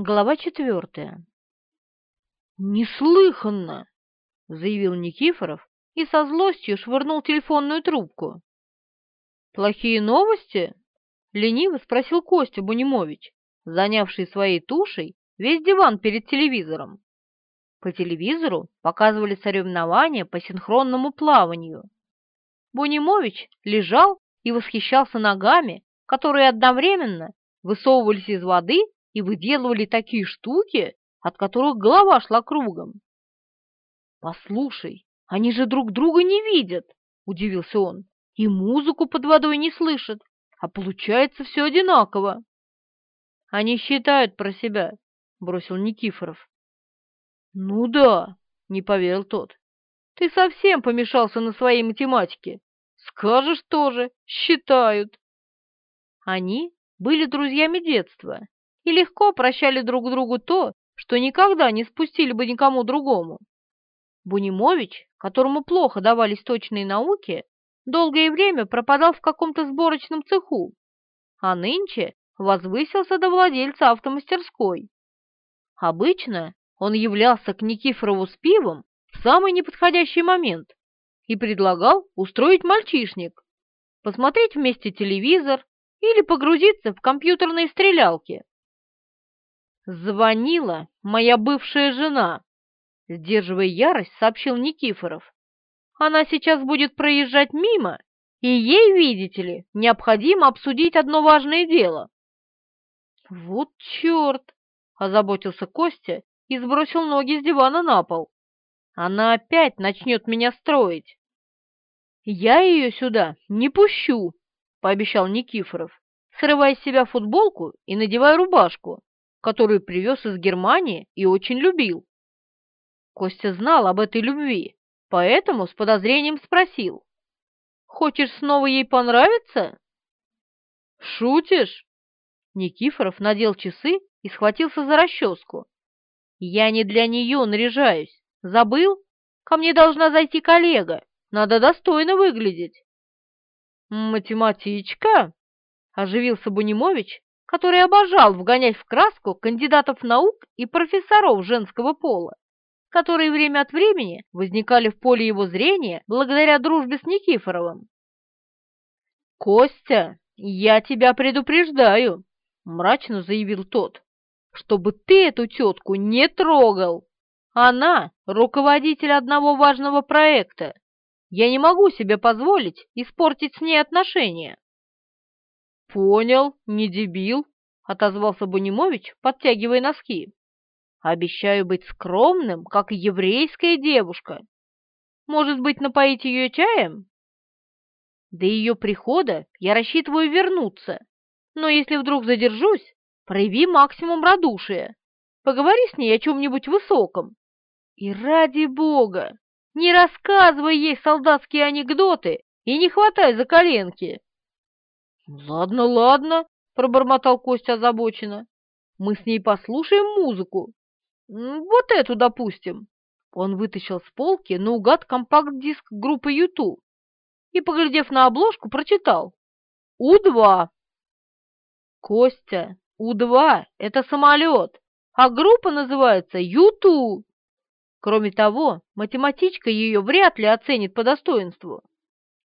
Глава четвертая. «Неслыханно!» — заявил Никифоров и со злостью швырнул телефонную трубку. «Плохие новости?» — лениво спросил Костя Бунимович, занявший своей тушей весь диван перед телевизором. По телевизору показывали соревнования по синхронному плаванию. Бунимович лежал и восхищался ногами, которые одновременно высовывались из воды и выделывали такие штуки, от которых голова шла кругом. «Послушай, они же друг друга не видят!» — удивился он. «И музыку под водой не слышат, а получается все одинаково!» «Они считают про себя», — бросил Никифоров. «Ну да», — не поверил тот. «Ты совсем помешался на своей математике. Скажешь тоже, считают». Они были друзьями детства, и легко прощали друг другу то, что никогда не спустили бы никому другому. Бунимович, которому плохо давались точные науки, долгое время пропадал в каком-то сборочном цеху, а нынче возвысился до владельца автомастерской. Обычно он являлся к Никифорову с пивом в самый неподходящий момент и предлагал устроить мальчишник, посмотреть вместе телевизор или погрузиться в компьютерные стрелялки. Звонила моя бывшая жена, сдерживая ярость, сообщил Никифоров. Она сейчас будет проезжать мимо, и ей, видите ли, необходимо обсудить одно важное дело. Вот черт! озаботился Костя и сбросил ноги с дивана на пол. Она опять начнет меня строить. Я ее сюда не пущу, пообещал Никифоров, срывая с себя футболку и надевая рубашку которую привез из Германии и очень любил. Костя знал об этой любви, поэтому с подозрением спросил. «Хочешь снова ей понравиться?» «Шутишь?» Никифоров надел часы и схватился за расческу. «Я не для нее наряжаюсь. Забыл? Ко мне должна зайти коллега. Надо достойно выглядеть». «Математичка?» — оживился Бунимович который обожал вгонять в краску кандидатов наук и профессоров женского пола, которые время от времени возникали в поле его зрения благодаря дружбе с Никифоровым. «Костя, я тебя предупреждаю», — мрачно заявил тот, — «чтобы ты эту тетку не трогал. Она — руководитель одного важного проекта. Я не могу себе позволить испортить с ней отношения». «Понял, не дебил», — отозвался Бунимович, подтягивая носки. «Обещаю быть скромным, как еврейская девушка. Может быть, напоить ее чаем?» «До ее прихода я рассчитываю вернуться, но если вдруг задержусь, прояви максимум радушия. Поговори с ней о чем-нибудь высоком. И ради бога, не рассказывай ей солдатские анекдоты и не хватай за коленки!» «Ладно, ладно», — пробормотал Костя озабоченно. «Мы с ней послушаем музыку. Вот эту, допустим». Он вытащил с полки наугад компакт-диск группы Юту и, поглядев на обложку, прочитал. «У-2». «Костя, У-2 — это самолет, а группа называется Юту. Кроме того, математичка ее вряд ли оценит по достоинству.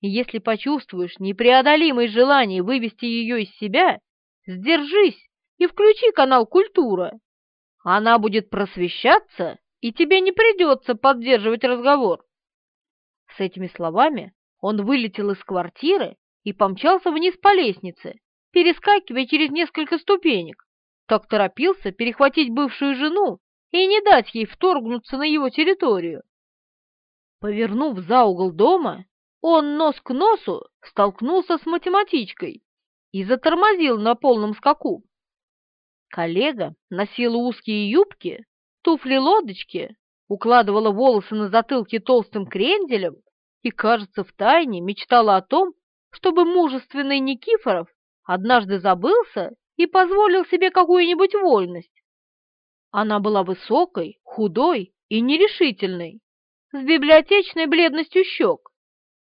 И если почувствуешь непреодолимое желание вывести ее из себя, сдержись и включи канал «Культура». Она будет просвещаться, и тебе не придется поддерживать разговор. С этими словами он вылетел из квартиры и помчался вниз по лестнице, перескакивая через несколько ступенек, так торопился перехватить бывшую жену и не дать ей вторгнуться на его территорию. Повернув за угол дома, он нос к носу столкнулся с математичкой и затормозил на полном скаку. Коллега носила узкие юбки, туфли-лодочки, укладывала волосы на затылке толстым кренделем и, кажется, втайне мечтала о том, чтобы мужественный Никифоров однажды забылся и позволил себе какую-нибудь вольность. Она была высокой, худой и нерешительной, с библиотечной бледностью щек,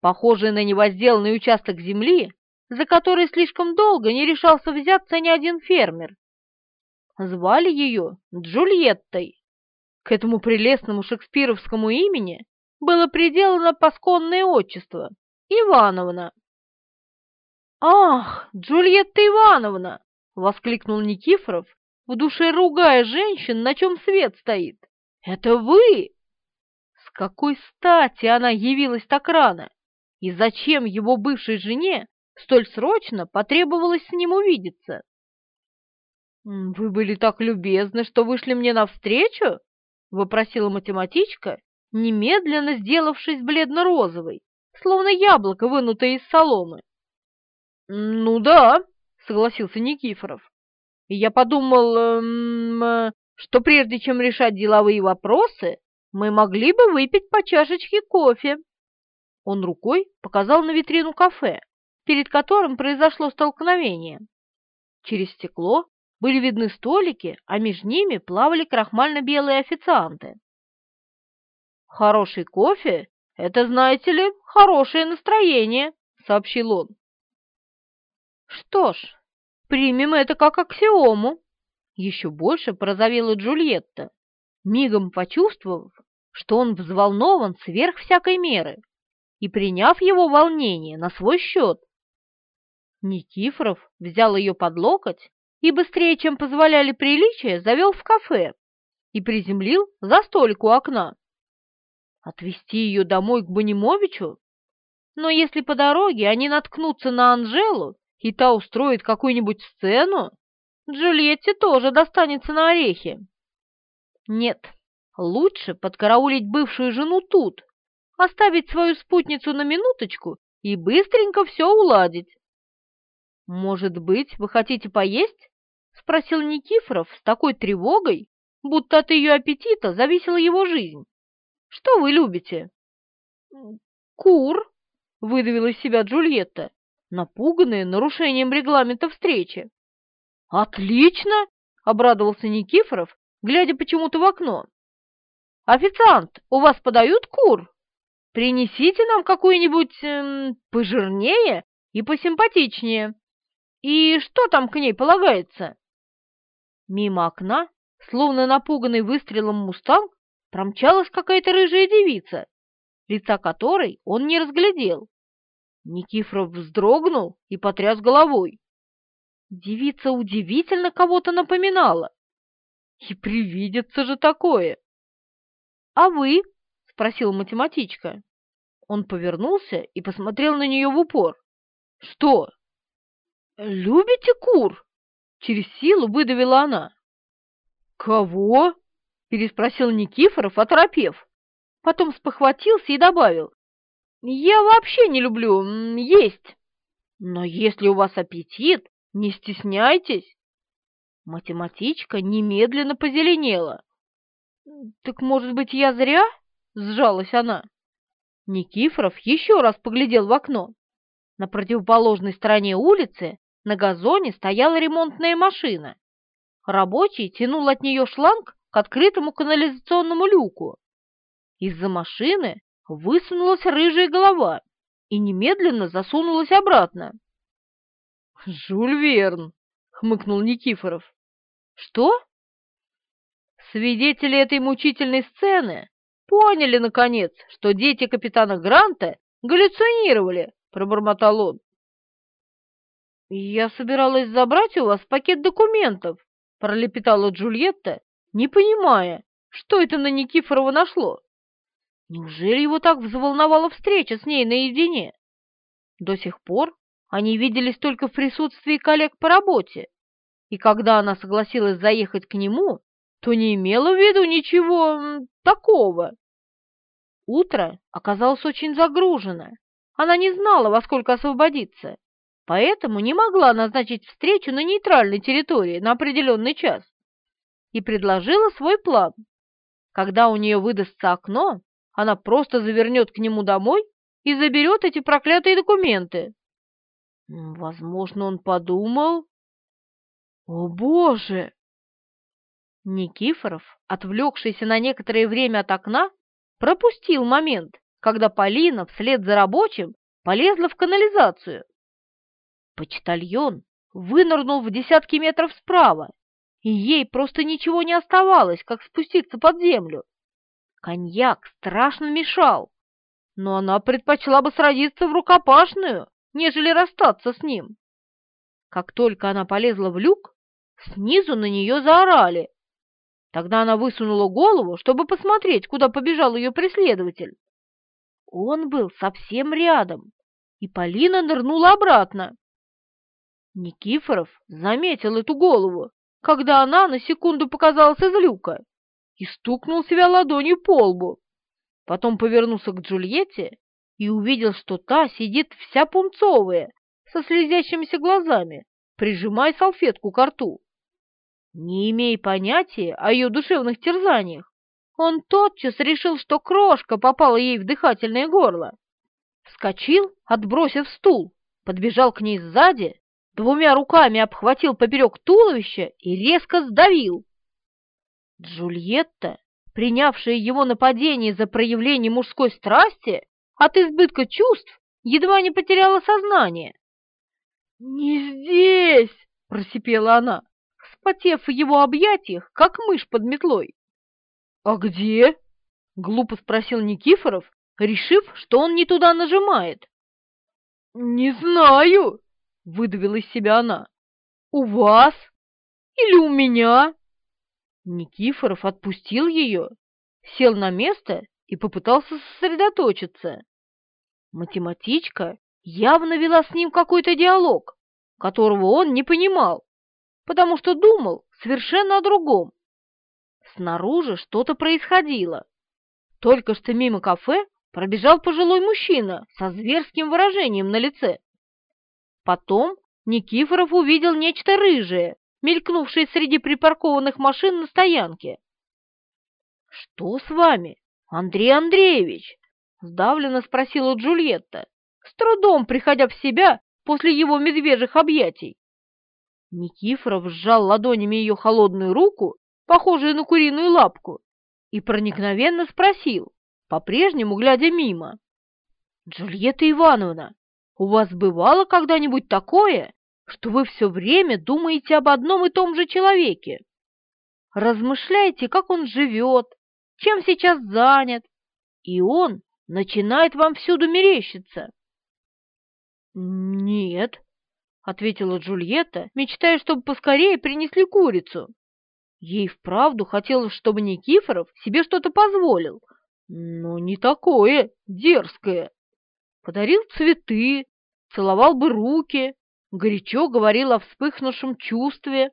похожий на невозделанный участок земли, за который слишком долго не решался взяться ни один фермер. Звали ее Джульеттой. К этому прелестному шекспировскому имени было приделано пасконное отчество — Ивановна. «Ах, Джульетта Ивановна!» — воскликнул Никифоров, в душе ругая женщин, на чем свет стоит. «Это вы!» С какой стати она явилась так рано? И зачем его бывшей жене столь срочно потребовалось с ним увидеться? «Вы были так любезны, что вышли мне навстречу?» — вопросила математичка, немедленно сделавшись бледно-розовой, словно яблоко, вынутое из соломы. «Ну да», — согласился Никифоров. И «Я подумал, эм, что прежде чем решать деловые вопросы, мы могли бы выпить по чашечке кофе». Он рукой показал на витрину кафе, перед которым произошло столкновение. Через стекло были видны столики, а между ними плавали крахмально-белые официанты. «Хороший кофе — это, знаете ли, хорошее настроение», — сообщил он. «Что ж, примем это как аксиому», — еще больше прозовела Джульетта, мигом почувствовав, что он взволнован сверх всякой меры и приняв его волнение на свой счет. Никифоров взял ее под локоть и быстрее, чем позволяли приличия, завел в кафе и приземлил за столик у окна. Отвезти ее домой к Банимовичу? Но если по дороге они наткнутся на Анжелу, и та устроит какую-нибудь сцену, Джульетте тоже достанется на орехи. Нет, лучше подкараулить бывшую жену тут, оставить свою спутницу на минуточку и быстренько все уладить. «Может быть, вы хотите поесть?» — спросил Никифоров с такой тревогой, будто от ее аппетита зависела его жизнь. «Что вы любите?» «Кур», — выдавила из себя Джульетта, напуганная нарушением регламента встречи. «Отлично!» — обрадовался Никифоров, глядя почему-то в окно. «Официант, у вас подают кур?» принесите нам какую-нибудь эм, пожирнее и посимпатичнее. И что там к ней полагается?» Мимо окна, словно напуганный выстрелом мустанг, промчалась какая-то рыжая девица, лица которой он не разглядел. Никифоров вздрогнул и потряс головой. Девица удивительно кого-то напоминала. И привидится же такое! — А вы? спросила математичка. Он повернулся и посмотрел на нее в упор. «Что?» «Любите кур?» — через силу выдавила она. «Кого?» — переспросил Никифоров, оторопев. Потом спохватился и добавил. «Я вообще не люблю есть. Но если у вас аппетит, не стесняйтесь». Математичка немедленно позеленела. «Так, может быть, я зря?» — сжалась она. Никифоров еще раз поглядел в окно. На противоположной стороне улицы на газоне стояла ремонтная машина. Рабочий тянул от нее шланг к открытому канализационному люку. Из-за машины высунулась рыжая голова и немедленно засунулась обратно. «Жюль Верн!» — хмыкнул Никифоров. «Что?» Свидетели этой мучительной сцены поняли, наконец, что дети капитана Гранта галлюцинировали, — пробормотал он. «Я собиралась забрать у вас пакет документов», — пролепетала Джульетта, не понимая, что это на Никифорова нашло. Неужели его так взволновала встреча с ней наедине? До сих пор они виделись только в присутствии коллег по работе, и когда она согласилась заехать к нему, то не имела в виду ничего такого. Утро оказалось очень загружено. Она не знала, во сколько освободиться, поэтому не могла назначить встречу на нейтральной территории на определенный час и предложила свой план. Когда у нее выдастся окно, она просто завернет к нему домой и заберет эти проклятые документы. Возможно, он подумал... О, боже! Никифоров, отвлекшийся на некоторое время от окна, пропустил момент, когда Полина вслед за рабочим полезла в канализацию. Почтальон вынырнул в десятки метров справа, и ей просто ничего не оставалось, как спуститься под землю. Коньяк страшно мешал, но она предпочла бы сразиться в рукопашную, нежели расстаться с ним. Как только она полезла в люк, снизу на нее заорали. Тогда она высунула голову, чтобы посмотреть, куда побежал ее преследователь. Он был совсем рядом, и Полина нырнула обратно. Никифоров заметил эту голову, когда она на секунду показалась из люка, и стукнул себя ладонью по лбу. Потом повернулся к Джульетте и увидел, что та сидит вся пунцовая, со слезящимися глазами, прижимая салфетку к рту не имея понятия о ее душевных терзаниях, он тотчас решил, что крошка попала ей в дыхательное горло. Вскочил, отбросив стул, подбежал к ней сзади, двумя руками обхватил поперек туловища и резко сдавил. Джульетта, принявшая его нападение за проявление мужской страсти, от избытка чувств едва не потеряла сознание. «Не здесь!» — просипела она вспотев в его объятиях, как мышь под метлой. «А где?» — глупо спросил Никифоров, решив, что он не туда нажимает. «Не знаю», — выдавила из себя она. «У вас? Или у меня?» Никифоров отпустил ее, сел на место и попытался сосредоточиться. Математичка явно вела с ним какой-то диалог, которого он не понимал потому что думал совершенно о другом. Снаружи что-то происходило. Только что мимо кафе пробежал пожилой мужчина со зверским выражением на лице. Потом Никифоров увидел нечто рыжее, мелькнувшее среди припаркованных машин на стоянке. «Что с вами, Андрей Андреевич?» — сдавленно спросила Джульетта, с трудом приходя в себя после его медвежьих объятий. Никифоров сжал ладонями ее холодную руку, похожую на куриную лапку, и проникновенно спросил, по-прежнему глядя мимо. «Джульетта Ивановна, у вас бывало когда-нибудь такое, что вы все время думаете об одном и том же человеке? Размышляете, как он живет, чем сейчас занят, и он начинает вам всюду мерещиться?» «Нет», ответила Джульетта, мечтая, чтобы поскорее принесли курицу. Ей вправду хотелось, чтобы Никифоров себе что-то позволил, но не такое дерзкое. Подарил цветы, целовал бы руки, горячо говорил о вспыхнувшем чувстве.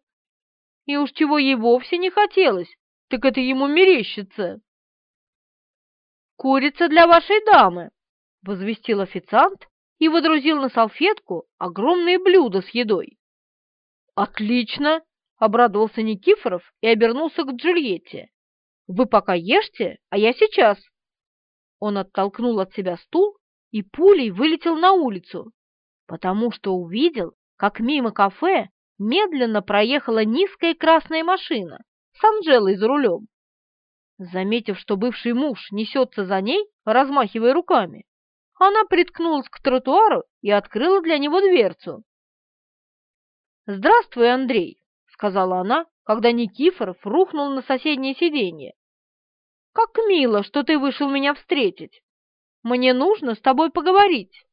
И уж чего ей вовсе не хотелось, так это ему мерещится. «Курица для вашей дамы», — возвестил официант, и водрузил на салфетку огромное блюдо с едой. «Отлично!» — обрадовался Никифоров и обернулся к Джульетте. «Вы пока ешьте, а я сейчас!» Он оттолкнул от себя стул и пулей вылетел на улицу, потому что увидел, как мимо кафе медленно проехала низкая красная машина с Анжелой за рулем. Заметив, что бывший муж несется за ней, размахивая руками, она приткнулась к тротуару и открыла для него дверцу. «Здравствуй, Андрей», — сказала она, когда Никифоров рухнул на соседнее сиденье. «Как мило, что ты вышел меня встретить. Мне нужно с тобой поговорить».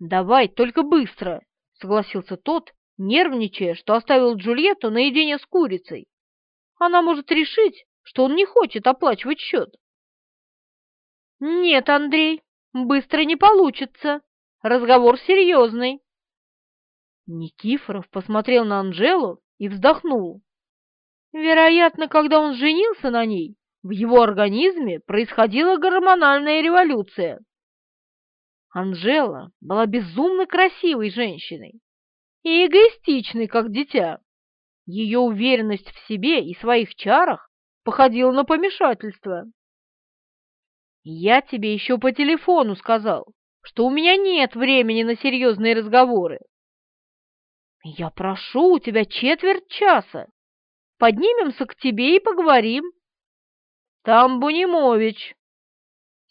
«Давай, только быстро», — согласился тот, нервничая, что оставил Джульетту наедине с курицей. «Она может решить, что он не хочет оплачивать счет». «Нет, Андрей, Быстро не получится. Разговор серьезный. Никифоров посмотрел на Анжелу и вздохнул. Вероятно, когда он женился на ней, в его организме происходила гормональная революция. Анжела была безумно красивой женщиной и эгоистичной, как дитя. Ее уверенность в себе и своих чарах походила на помешательство. Я тебе еще по телефону сказал, что у меня нет времени на серьезные разговоры. Я прошу у тебя четверть часа. Поднимемся к тебе и поговорим. Там Бунимович.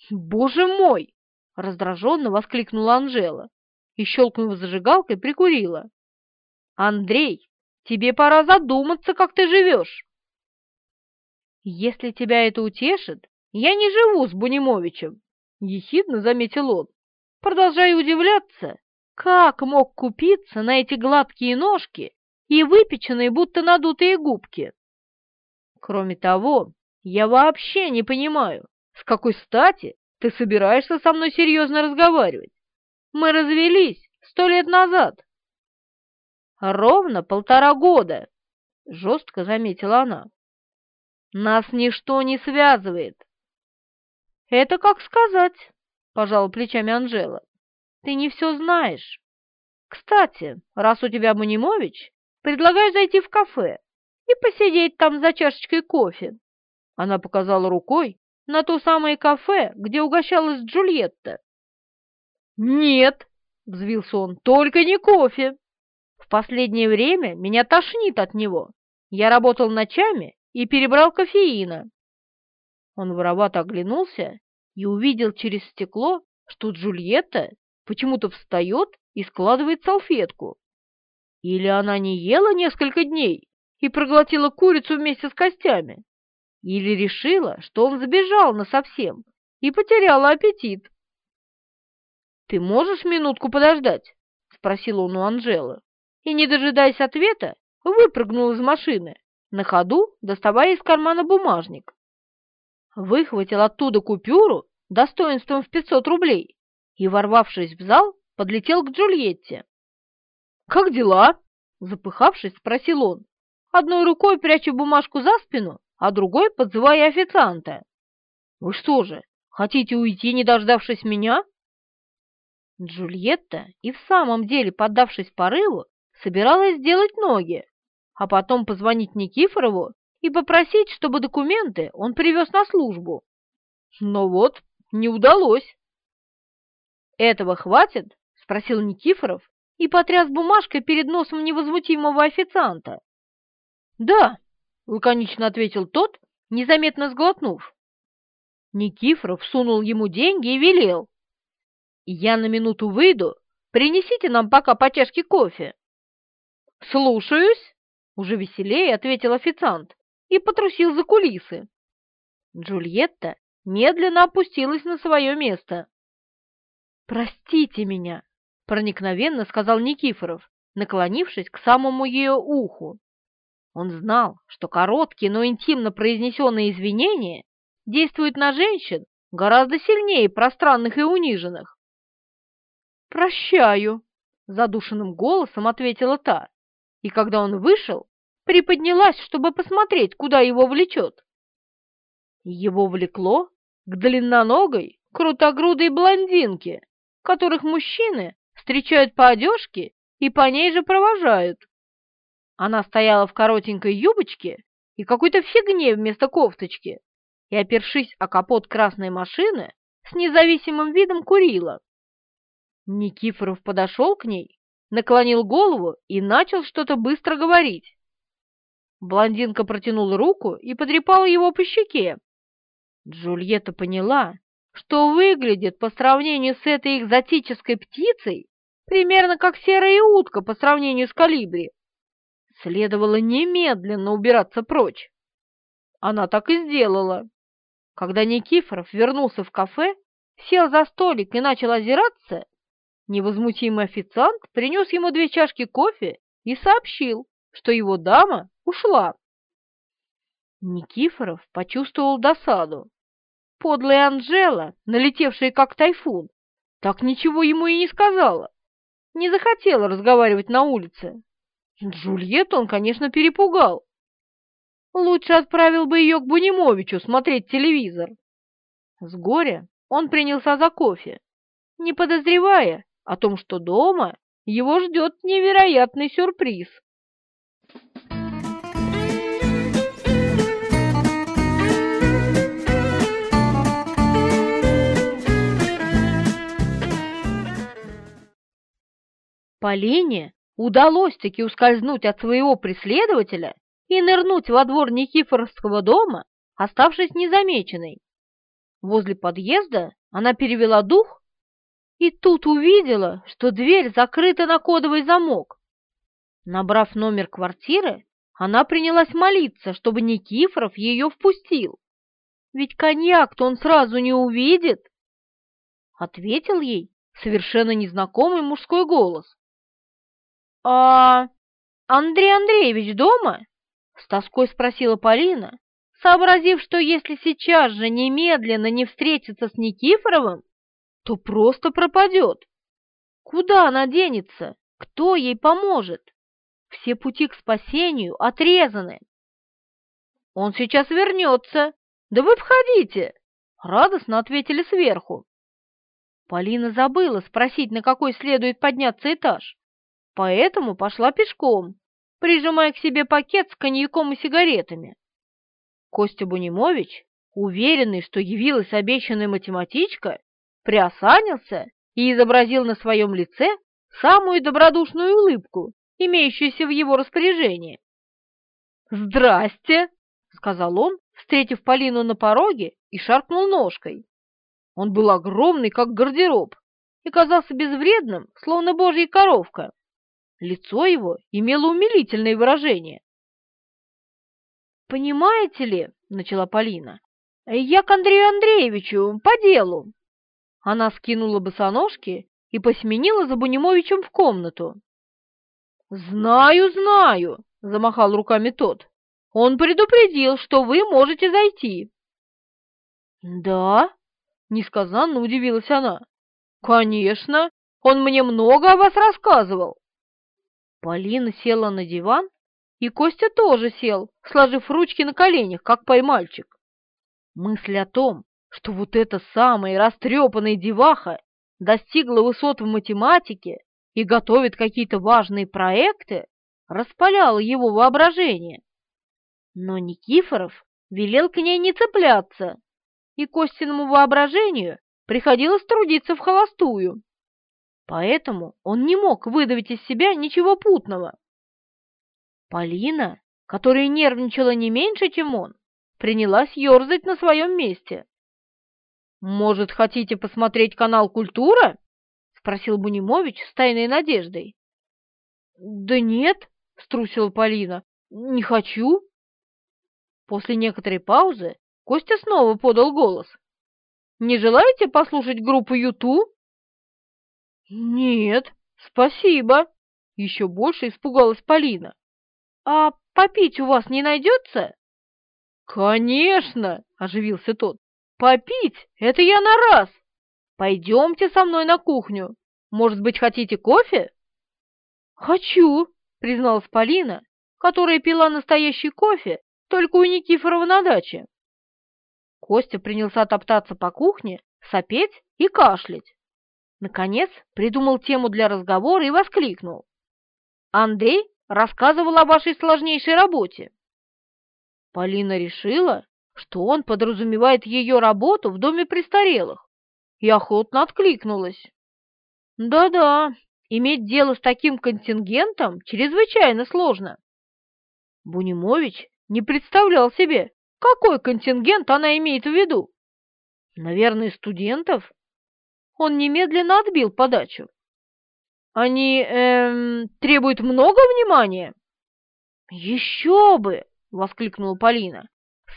Боже мой! Раздраженно воскликнула Анжела и, щелкнув зажигалкой, прикурила. Андрей, тебе пора задуматься, как ты живешь. Если тебя это утешит, я не живу с Бунимовичем, — ехидно заметил он. Продолжаю удивляться, как мог купиться на эти гладкие ножки и выпеченные, будто надутые губки. Кроме того, я вообще не понимаю, с какой стати ты собираешься со мной серьезно разговаривать. Мы развелись сто лет назад. Ровно полтора года, — жестко заметила она. Нас ничто не связывает. «Это как сказать», — пожал плечами Анжела. «Ты не все знаешь. Кстати, раз у тебя Манимович, предлагаю зайти в кафе и посидеть там за чашечкой кофе». Она показала рукой на то самое кафе, где угощалась Джульетта. «Нет», — взвился он, — «только не кофе. В последнее время меня тошнит от него. Я работал ночами и перебрал кофеина. Он воровато оглянулся и увидел через стекло, что Джульетта почему-то встает и складывает салфетку. Или она не ела несколько дней и проглотила курицу вместе с костями, или решила, что он забежал насовсем и потеряла аппетит. «Ты можешь минутку подождать?» — спросил он у Анжелы. И, не дожидаясь ответа, выпрыгнул из машины, на ходу доставая из кармана бумажник выхватил оттуда купюру достоинством в 500 рублей и, ворвавшись в зал, подлетел к Джульетте. «Как дела?» – запыхавшись, спросил он, одной рукой прячу бумажку за спину, а другой подзывая официанта. «Вы что же, хотите уйти, не дождавшись меня?» Джульетта и в самом деле, поддавшись порыву, собиралась сделать ноги, а потом позвонить Никифорову и попросить, чтобы документы он привез на службу. Но вот не удалось. «Этого хватит?» — спросил Никифоров и потряс бумажкой перед носом невозмутимого официанта. «Да», — лаконично ответил тот, незаметно сглотнув. Никифоров сунул ему деньги и велел. «Я на минуту выйду, принесите нам пока по чашке кофе». «Слушаюсь», — уже веселее ответил официант и потрусил за кулисы. Джульетта медленно опустилась на свое место. «Простите меня!» — проникновенно сказал Никифоров, наклонившись к самому ее уху. Он знал, что короткие, но интимно произнесенные извинения действуют на женщин гораздо сильнее пространных и униженных. «Прощаю», — задушенным голосом ответила та, и когда он вышел, приподнялась, чтобы посмотреть, куда его влечет. Его влекло к длинноногой, крутогрудой блондинке, которых мужчины встречают по одежке и по ней же провожают. Она стояла в коротенькой юбочке и какой-то фигне вместо кофточки и, опершись о капот красной машины, с независимым видом курила. Никифоров подошел к ней, наклонил голову и начал что-то быстро говорить. Блондинка протянула руку и потрепала его по щеке. Джульетта поняла, что выглядит по сравнению с этой экзотической птицей примерно как серая утка по сравнению с калибри. Следовало немедленно убираться прочь. Она так и сделала. Когда Никифоров вернулся в кафе, сел за столик и начал озираться, невозмутимый официант принес ему две чашки кофе и сообщил, что его дама ушла. Никифоров почувствовал досаду. Подлая Анжела, налетевшая как тайфун, так ничего ему и не сказала. Не захотела разговаривать на улице. Джульет он, конечно, перепугал. Лучше отправил бы ее к Бунимовичу смотреть телевизор. С горя он принялся за кофе, не подозревая о том, что дома его ждет невероятный сюрприз. Полине удалось-таки ускользнуть от своего преследователя и нырнуть во двор Никифоровского дома, оставшись незамеченной. Возле подъезда она перевела дух и тут увидела, что дверь закрыта на кодовый замок. Набрав номер квартиры, она принялась молиться, чтобы Никифоров ее впустил. Ведь коньяк-то он сразу не увидит. Ответил ей совершенно незнакомый мужской голос. «А Андрей Андреевич дома?» — с тоской спросила Полина, сообразив, что если сейчас же немедленно не встретится с Никифоровым, то просто пропадет. Куда она денется? Кто ей поможет? Все пути к спасению отрезаны. «Он сейчас вернется. Да вы входите!» — радостно ответили сверху. Полина забыла спросить, на какой следует подняться этаж поэтому пошла пешком, прижимая к себе пакет с коньяком и сигаретами. Костя Бунимович, уверенный, что явилась обещанная математичка, приосанился и изобразил на своем лице самую добродушную улыбку, имеющуюся в его распоряжении. «Здрасте!» — сказал он, встретив Полину на пороге и шаркнул ножкой. Он был огромный, как гардероб, и казался безвредным, словно божья коровка. Лицо его имело умилительное выражение. «Понимаете ли, — начала Полина, — я к Андрею Андреевичу по делу». Она скинула босоножки и посеменила за Бунимовичем в комнату. «Знаю, знаю!» — замахал руками тот. «Он предупредил, что вы можете зайти». «Да?» — несказанно удивилась она. «Конечно! Он мне много о вас рассказывал!» Полина села на диван, и Костя тоже сел, сложив ручки на коленях, как поймальчик. Мысль о том, что вот эта самая растрепанная деваха достигла высот в математике и готовит какие-то важные проекты, распаляла его воображение. Но Никифоров велел к ней не цепляться, и Костиному воображению приходилось трудиться в холостую. Поэтому он не мог выдавить из себя ничего путного. Полина, которая нервничала не меньше, чем он, принялась ерзать на своем месте. «Может, хотите посмотреть канал «Культура»?» — спросил Бунимович с тайной надеждой. «Да нет», — струсила Полина, — «не хочу». После некоторой паузы Костя снова подал голос. «Не желаете послушать группу «Юту»?» «Нет, спасибо!» — еще больше испугалась Полина. «А попить у вас не найдется?» «Конечно!» — оживился тот. «Попить? Это я на раз! Пойдемте со мной на кухню. Может быть, хотите кофе?» «Хочу!» — призналась Полина, которая пила настоящий кофе только у Никифорова на даче. Костя принялся топтаться по кухне, сопеть и кашлять. Наконец придумал тему для разговора и воскликнул. «Андрей рассказывал о вашей сложнейшей работе». Полина решила, что он подразумевает ее работу в доме престарелых, и охотно откликнулась. «Да-да, иметь дело с таким контингентом чрезвычайно сложно». Бунимович не представлял себе, какой контингент она имеет в виду. Наверное, студентов он немедленно отбил подачу. Они эм, требуют много внимания? Еще бы! воскликнула Полина.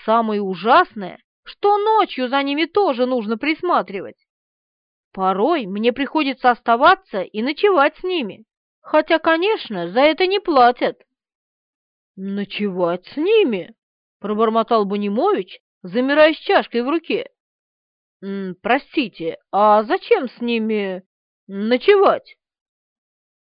Самое ужасное, что ночью за ними тоже нужно присматривать. Порой мне приходится оставаться и ночевать с ними, хотя, конечно, за это не платят. Ночевать с ними? пробормотал Бунимович, замирая с чашкой в руке. «Простите, а зачем с ними ночевать?»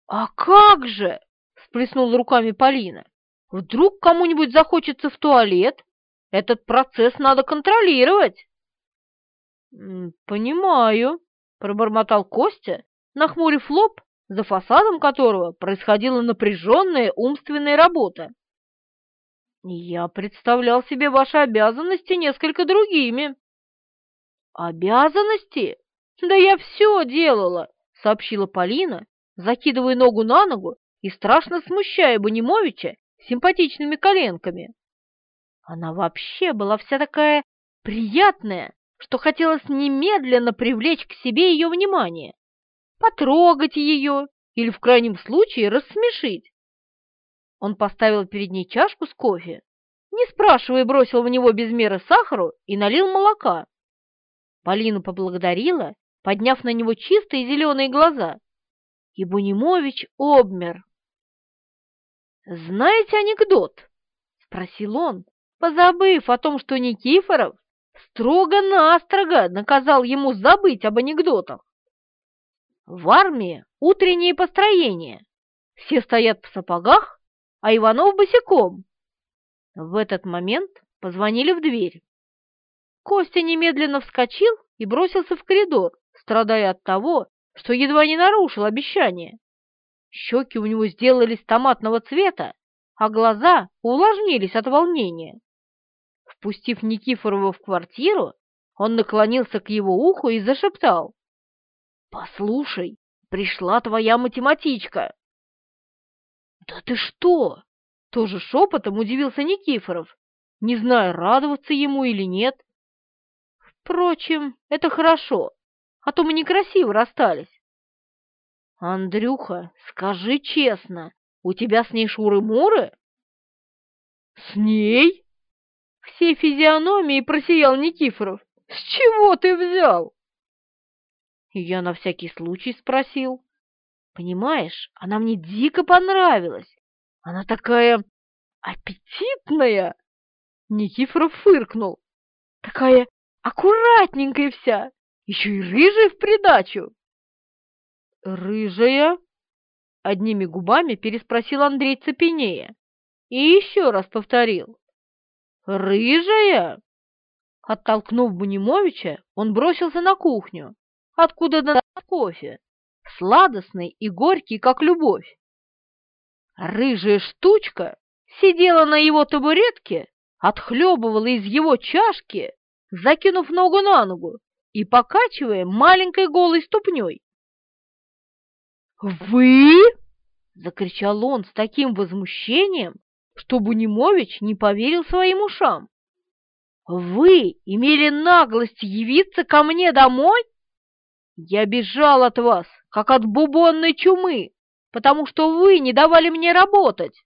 «А как же!» — сплеснула руками Полина. «Вдруг кому-нибудь захочется в туалет? Этот процесс надо контролировать!» «Понимаю», — пробормотал Костя, нахмурив лоб, за фасадом которого происходила напряженная умственная работа. «Я представлял себе ваши обязанности несколько другими». «Обязанности? Да я все делала!» — сообщила Полина, закидывая ногу на ногу и страшно смущая Банимовича симпатичными коленками. Она вообще была вся такая приятная, что хотелось немедленно привлечь к себе ее внимание, потрогать ее или в крайнем случае рассмешить. Он поставил перед ней чашку с кофе, не спрашивая бросил в него без меры сахару и налил молока. Полину поблагодарила, подняв на него чистые зеленые глаза. И Бунимович обмер. «Знаете анекдот?» — спросил он, позабыв о том, что Никифоров строго-настрого наказал ему забыть об анекдотах. В армии утренние построения. Все стоят в сапогах, а Иванов босиком. В этот момент позвонили в дверь. Костя немедленно вскочил и бросился в коридор, страдая от того, что едва не нарушил обещание. Щеки у него сделались томатного цвета, а глаза увлажнились от волнения. Впустив Никифорова в квартиру, он наклонился к его уху и зашептал. «Послушай, пришла твоя математичка!» «Да ты что!» — тоже шепотом удивился Никифоров, не зная, радоваться ему или нет. Впрочем, это хорошо, а то мы некрасиво расстались. Андрюха, скажи честно, у тебя с ней шуры-муры? С ней? Всей физиономией просиял Никифоров. С чего ты взял? Я на всякий случай спросил. Понимаешь, она мне дико понравилась. Она такая аппетитная. Никифоров фыркнул. Такая Аккуратненькая вся, еще и рыжая в придачу. Рыжая? Одними губами переспросил Андрей Цепенея и еще раз повторил. Рыжая? Оттолкнув Бунимовича, он бросился на кухню, откуда дал кофе, сладостный и горький, как любовь. Рыжая штучка сидела на его табуретке, отхлебывала из его чашки закинув ногу на ногу и покачивая маленькой голой ступней. «Вы?» — закричал он с таким возмущением, что Бунимович не поверил своим ушам. «Вы имели наглость явиться ко мне домой? Я бежал от вас, как от бубонной чумы, потому что вы не давали мне работать!»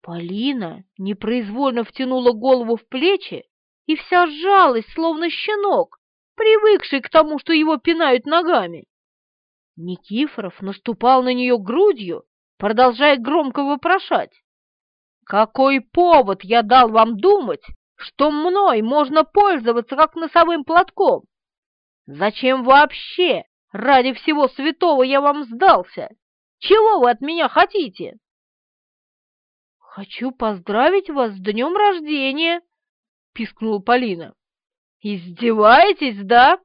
Полина непроизвольно втянула голову в плечи и вся сжалась, словно щенок, привыкший к тому, что его пинают ногами. Никифоров наступал на нее грудью, продолжая громко вопрошать. «Какой повод я дал вам думать, что мной можно пользоваться как носовым платком? Зачем вообще ради всего святого я вам сдался? Чего вы от меня хотите?» «Хочу поздравить вас с днем рождения!» — пискнула Полина. «Издеваетесь, да?»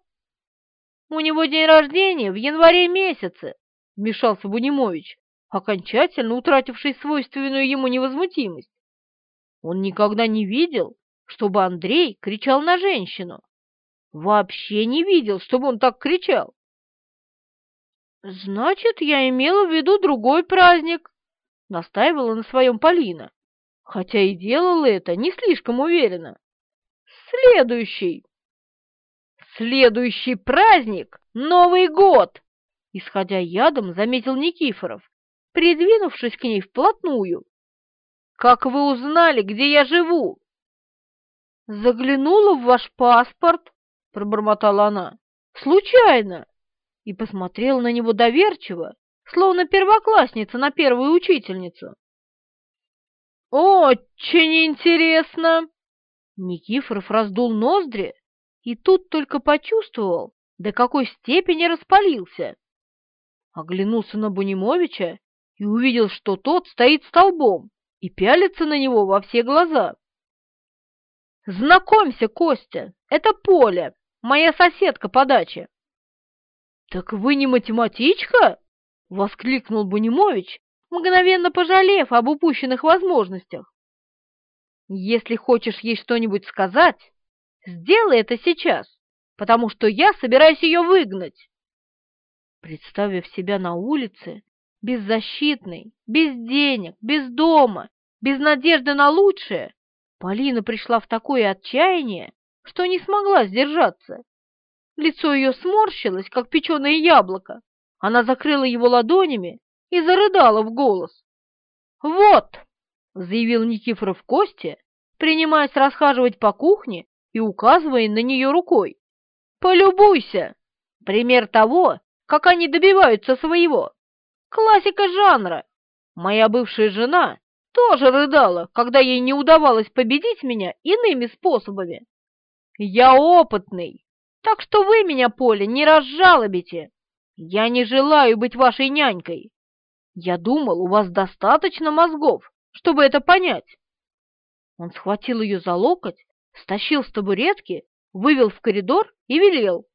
«У него день рождения в январе месяце», — вмешался Бунимович, окончательно утративший свойственную ему невозмутимость. Он никогда не видел, чтобы Андрей кричал на женщину. Вообще не видел, чтобы он так кричал. «Значит, я имела в виду другой праздник», — настаивала на своем Полина, хотя и делала это не слишком уверенно. Следующий. Следующий праздник — Новый год! Исходя ядом, заметил Никифоров, придвинувшись к ней вплотную. Как вы узнали, где я живу? Заглянула в ваш паспорт, пробормотала она. Случайно. И посмотрела на него доверчиво, словно первоклассница на первую учительницу. «Очень интересно!» Никифоров раздул ноздри и тут только почувствовал, до какой степени распалился. Оглянулся на Бунимовича и увидел, что тот стоит столбом и пялится на него во все глаза. «Знакомься, Костя, это Поля, моя соседка по даче». «Так вы не математичка?» — воскликнул Бунимович, мгновенно пожалев об упущенных возможностях. Если хочешь ей что-нибудь сказать, сделай это сейчас, потому что я собираюсь ее выгнать. Представив себя на улице, беззащитной, без денег, без дома, без надежды на лучшее, Полина пришла в такое отчаяние, что не смогла сдержаться. Лицо ее сморщилось, как печеное яблоко. Она закрыла его ладонями и зарыдала в голос. «Вот!» заявил Никифоров Костя, принимаясь расхаживать по кухне и указывая на нее рукой. «Полюбуйся! Пример того, как они добиваются своего. Классика жанра. Моя бывшая жена тоже рыдала, когда ей не удавалось победить меня иными способами. Я опытный, так что вы меня, Поле, не разжалобите. Я не желаю быть вашей нянькой. Я думал, у вас достаточно мозгов, чтобы это понять. Он схватил ее за локоть, стащил с табуретки, вывел в коридор и велел.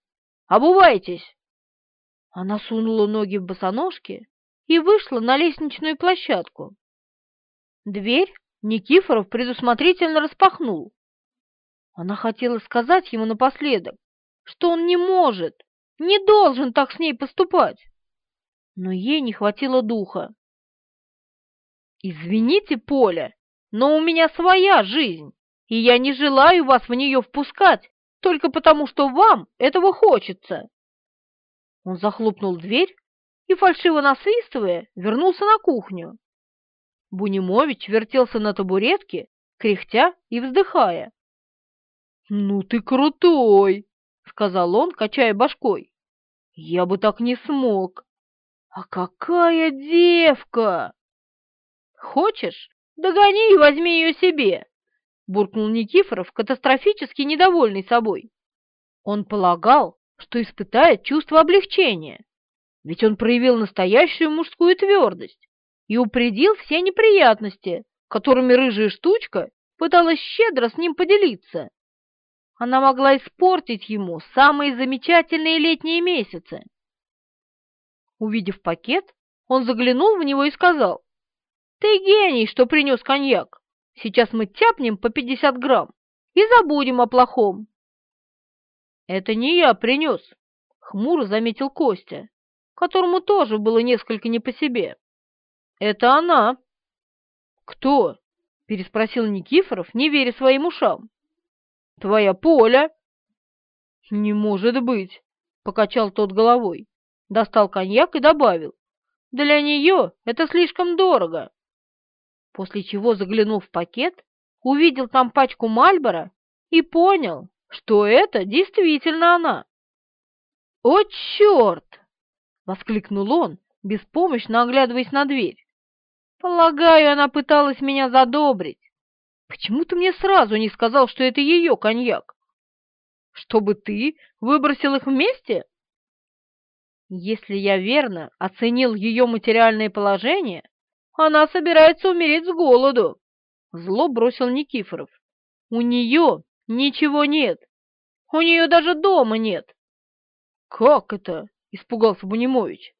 «Обувайтесь!» Она сунула ноги в босоножки и вышла на лестничную площадку. Дверь Никифоров предусмотрительно распахнул. Она хотела сказать ему напоследок, что он не может, не должен так с ней поступать. Но ей не хватило духа. «Извините, Поля, но у меня своя жизнь, и я не желаю вас в нее впускать, только потому что вам этого хочется». Он захлопнул дверь и, фальшиво насвистывая, вернулся на кухню. Бунимович вертелся на табуретке, кряхтя и вздыхая. «Ну ты крутой!» — сказал он, качая башкой. «Я бы так не смог!» «А какая девка!» «Хочешь? Догони и возьми ее себе!» — буркнул Никифоров, катастрофически недовольный собой. Он полагал, что испытает чувство облегчения, ведь он проявил настоящую мужскую твердость и упредил все неприятности, которыми рыжая штучка пыталась щедро с ним поделиться. Она могла испортить ему самые замечательные летние месяцы. Увидев пакет, он заглянул в него и сказал, ты гений, что принес коньяк. Сейчас мы тяпнем по 50 грамм и забудем о плохом. Это не я принес, хмуро заметил Костя, которому тоже было несколько не по себе. Это она. Кто? переспросил Никифоров, не веря своим ушам. Твоя Поля. Не может быть, покачал тот головой, достал коньяк и добавил. Для нее это слишком дорого после чего заглянул в пакет, увидел там пачку Мальбора и понял, что это действительно она. «О, черт!» — воскликнул он, беспомощно оглядываясь на дверь. «Полагаю, она пыталась меня задобрить. Почему ты мне сразу не сказал, что это ее коньяк? Чтобы ты выбросил их вместе?» Если я верно оценил ее материальное положение, а она собирается умереть с голоду!» Зло бросил Никифоров. «У нее ничего нет! У нее даже дома нет!» «Как это?» — испугался Бунимович.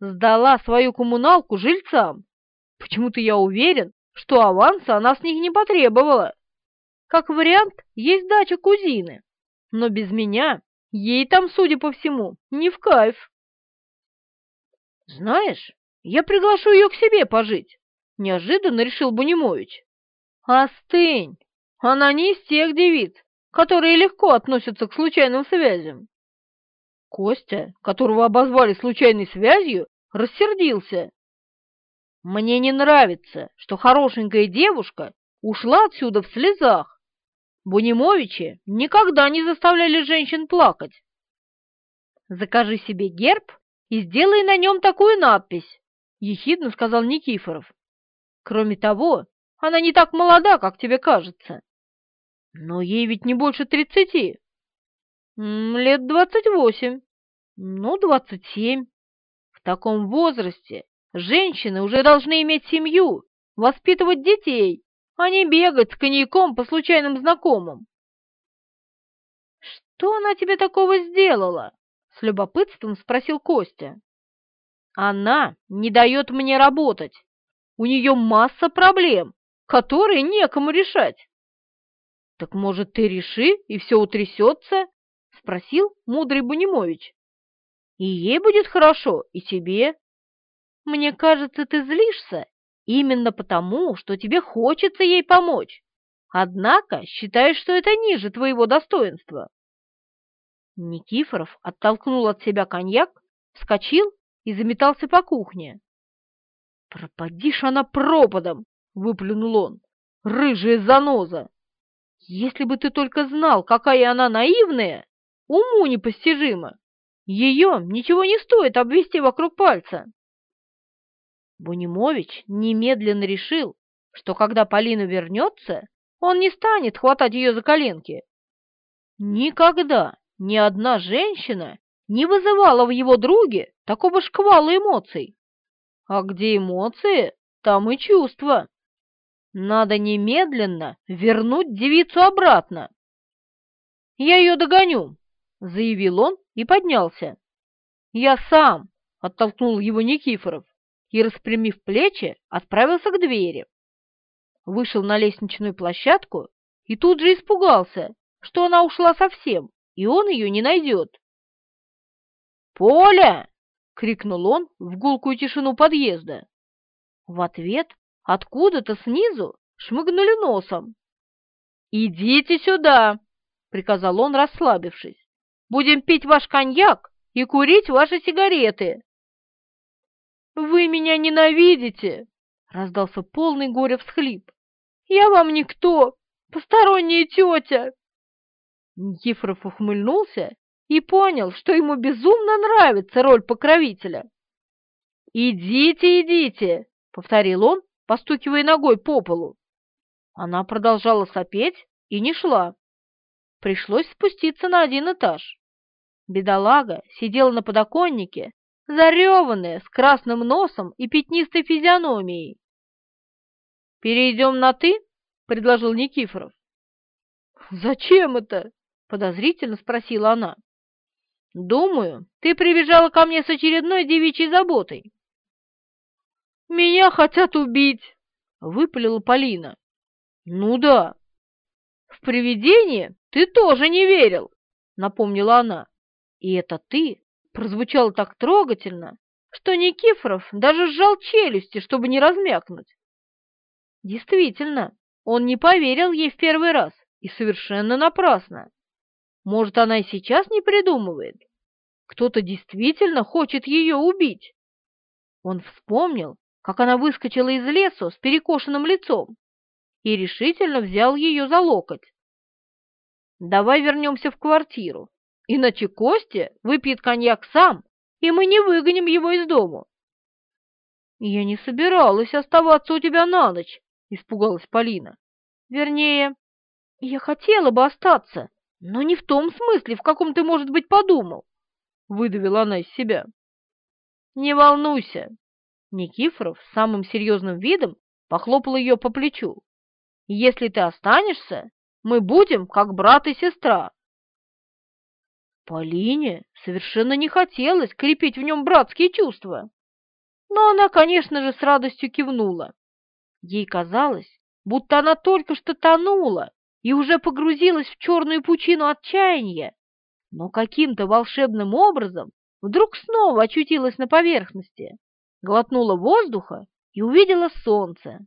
«Сдала свою коммуналку жильцам. Почему-то я уверен, что аванса она с них не потребовала. Как вариант, есть дача кузины, но без меня ей там, судя по всему, не в кайф». «Знаешь, я приглашу ее к себе пожить. Неожиданно решил Бунимович. Остынь! Она не из тех девиц, которые легко относятся к случайным связям. Костя, которого обозвали случайной связью, рассердился. Мне не нравится, что хорошенькая девушка ушла отсюда в слезах. Бунимовичи никогда не заставляли женщин плакать. Закажи себе герб и сделай на нем такую надпись — ехидно сказал Никифоров. «Кроме того, она не так молода, как тебе кажется. Но ей ведь не больше тридцати. Лет двадцать восемь, ну, двадцать семь. В таком возрасте женщины уже должны иметь семью, воспитывать детей, а не бегать с коньяком по случайным знакомым. «Что она тебе такого сделала?» — с любопытством спросил Костя. Она не дает мне работать. У нее масса проблем, которые некому решать. Так, может, ты реши, и все утрясется? Спросил мудрый Бунимович. И ей будет хорошо, и тебе. Мне кажется, ты злишься именно потому, что тебе хочется ей помочь. Однако считаешь, что это ниже твоего достоинства. Никифоров оттолкнул от себя коньяк, вскочил и заметался по кухне. «Пропадишь она пропадом!» — выплюнул он. «Рыжая заноза! Если бы ты только знал, какая она наивная, уму непостижимо! Ее ничего не стоит обвести вокруг пальца!» Бунимович немедленно решил, что когда Полина вернется, он не станет хватать ее за коленки. Никогда ни одна женщина не вызывало в его друге такого шквала эмоций. А где эмоции, там и чувства. Надо немедленно вернуть девицу обратно. «Я ее догоню», — заявил он и поднялся. «Я сам», — оттолкнул его Никифоров и, распрямив плечи, отправился к двери. Вышел на лестничную площадку и тут же испугался, что она ушла совсем, и он ее не найдет. «Поля!» — крикнул он в гулкую тишину подъезда. В ответ откуда-то снизу шмыгнули носом. «Идите сюда!» — приказал он, расслабившись. «Будем пить ваш коньяк и курить ваши сигареты!» «Вы меня ненавидите!» — раздался полный горя всхлип. «Я вам никто! Посторонняя тетя!» Никифоров ухмыльнулся и понял, что ему безумно нравится роль покровителя. «Идите, идите!» — повторил он, постукивая ногой по полу. Она продолжала сопеть и не шла. Пришлось спуститься на один этаж. Бедолага сидела на подоконнике, зареванная, с красным носом и пятнистой физиономией. «Перейдем на «ты»?» — предложил Никифоров. «Зачем это?» — подозрительно спросила она. Думаю, ты прибежала ко мне с очередной девичьей заботой. Меня хотят убить, выпалила Полина. Ну да. В привидение ты тоже не верил, напомнила она. И это ты прозвучало так трогательно, что Никифоров даже сжал челюсти, чтобы не размякнуть. Действительно, он не поверил ей в первый раз, и совершенно напрасно. Может, она и сейчас не придумывает? Кто-то действительно хочет ее убить. Он вспомнил, как она выскочила из лесу с перекошенным лицом и решительно взял ее за локоть. «Давай вернемся в квартиру, иначе Костя выпьет коньяк сам, и мы не выгоним его из дому». «Я не собиралась оставаться у тебя на ночь», — испугалась Полина. «Вернее, я хотела бы остаться, но не в том смысле, в каком ты, может быть, подумал. — выдавила она из себя. «Не волнуйся!» Никифоров с самым серьезным видом похлопал ее по плечу. «Если ты останешься, мы будем как брат и сестра». Полине совершенно не хотелось крепить в нем братские чувства. Но она, конечно же, с радостью кивнула. Ей казалось, будто она только что тонула и уже погрузилась в черную пучину отчаяния, но каким-то волшебным образом вдруг снова очутилась на поверхности, глотнула воздуха и увидела солнце.